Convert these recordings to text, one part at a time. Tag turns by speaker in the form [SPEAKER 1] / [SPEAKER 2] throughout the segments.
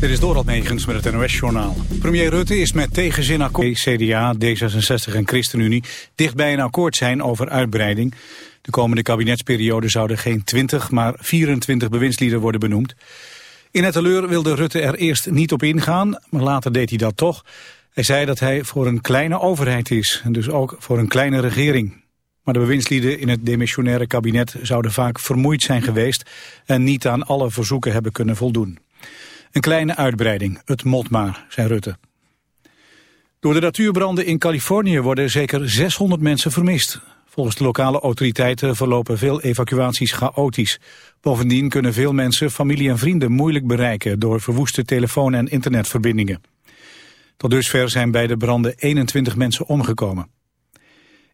[SPEAKER 1] Dit is Dorald Megens met het NOS-journaal. Premier Rutte is met tegenzin akkoord. CDA, D66 en ChristenUnie dichtbij een akkoord zijn over uitbreiding. De komende kabinetsperiode zouden geen 20, maar 24 bewindslieden worden benoemd. In het teleur wilde Rutte er eerst niet op ingaan, maar later deed hij dat toch. Hij zei dat hij voor een kleine overheid is en dus ook voor een kleine regering. Maar de bewindslieden in het demissionaire kabinet zouden vaak vermoeid zijn geweest... en niet aan alle verzoeken hebben kunnen voldoen. Een kleine uitbreiding, het mot maar, zei Rutte. Door de natuurbranden in Californië worden zeker 600 mensen vermist. Volgens de lokale autoriteiten verlopen veel evacuaties chaotisch. Bovendien kunnen veel mensen familie en vrienden moeilijk bereiken... door verwoeste telefoon- en internetverbindingen. Tot dusver zijn bij de branden 21 mensen omgekomen.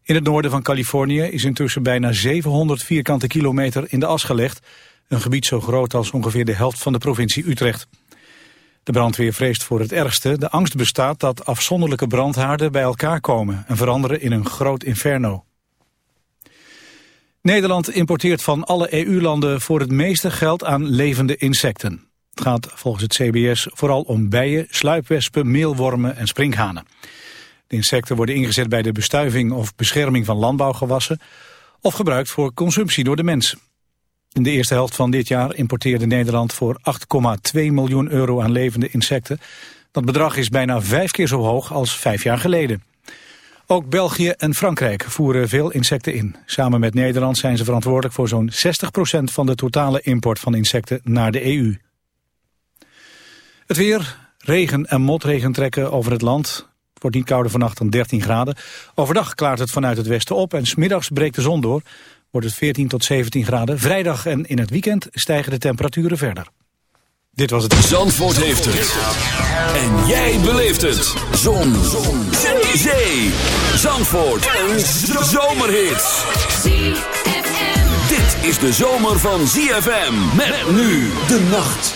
[SPEAKER 1] In het noorden van Californië is intussen bijna 700 vierkante kilometer in de as gelegd. Een gebied zo groot als ongeveer de helft van de provincie Utrecht. De brandweer vreest voor het ergste. De angst bestaat dat afzonderlijke brandhaarden bij elkaar komen en veranderen in een groot inferno. Nederland importeert van alle EU-landen voor het meeste geld aan levende insecten. Het gaat volgens het CBS vooral om bijen, sluipwespen, meelwormen en sprinkhanen. De insecten worden ingezet bij de bestuiving of bescherming van landbouwgewassen... of gebruikt voor consumptie door de mens. In de eerste helft van dit jaar importeerde Nederland voor 8,2 miljoen euro aan levende insecten. Dat bedrag is bijna vijf keer zo hoog als vijf jaar geleden. Ook België en Frankrijk voeren veel insecten in. Samen met Nederland zijn ze verantwoordelijk voor zo'n 60% van de totale import van insecten naar de EU. Het weer, regen en motregen trekken over het land. Het wordt niet kouder vannacht dan 13 graden. Overdag klaart het vanuit het westen op en smiddags breekt de zon door wordt het 14 tot 17 graden. Vrijdag en in het weekend stijgen de temperaturen verder.
[SPEAKER 2] Dit was het. Zandvoort heeft het. En jij beleeft het. Zon. Zon. Zee. Zandvoort. Een zomerhit. Dit is de zomer van ZFM. Met nu de nacht.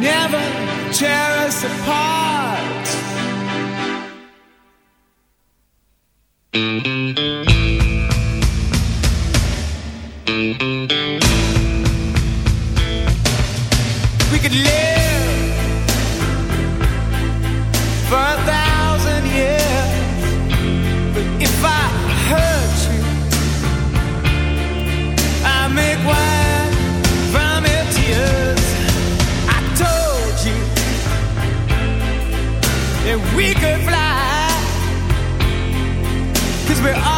[SPEAKER 3] never tear us apart. Cause we all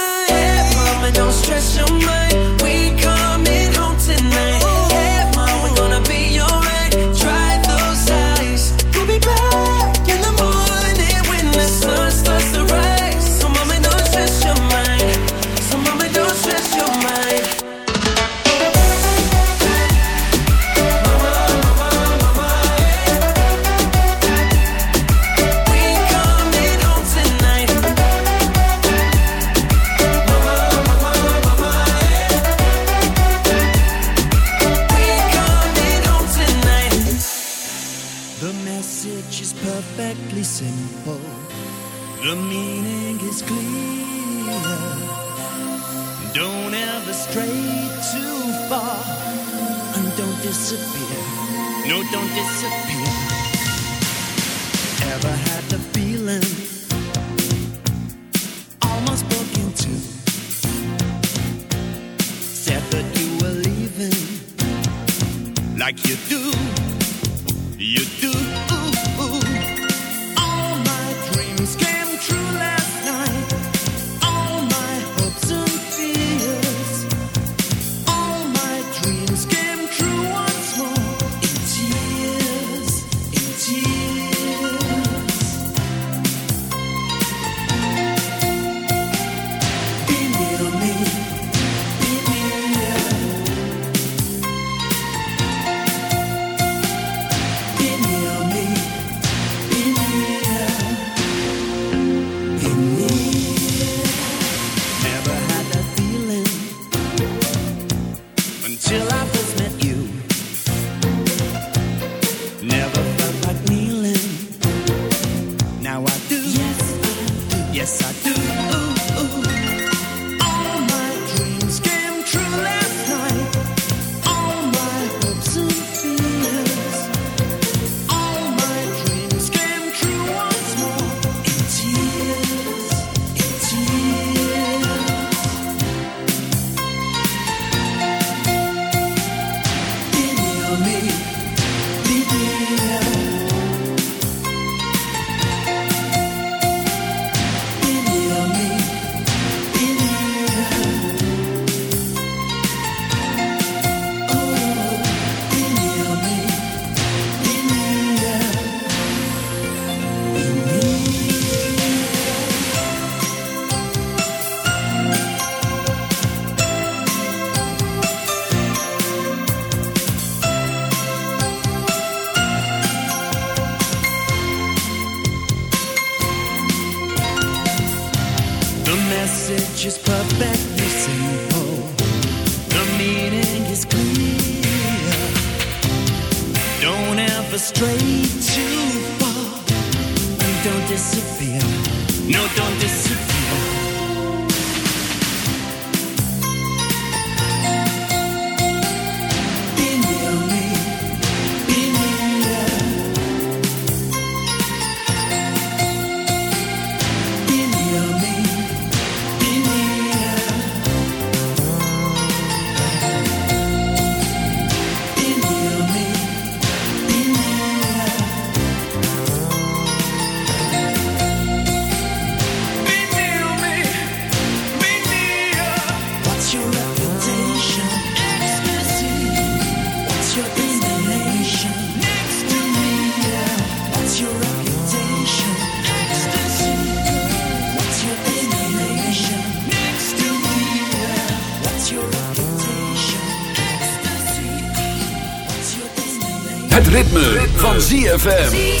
[SPEAKER 2] ZFM.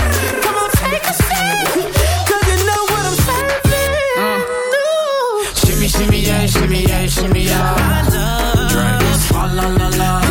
[SPEAKER 4] shimmy, yeah, shimmy, yeah, shimmy, yeah. Drink. Swalla la la.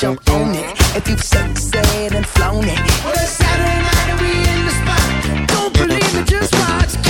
[SPEAKER 5] jump on it. If you've sexed it and flown it. what a Saturday night and we in the spot. Don't believe me, just watch.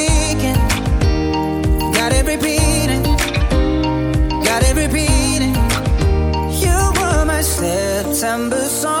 [SPEAKER 6] September song.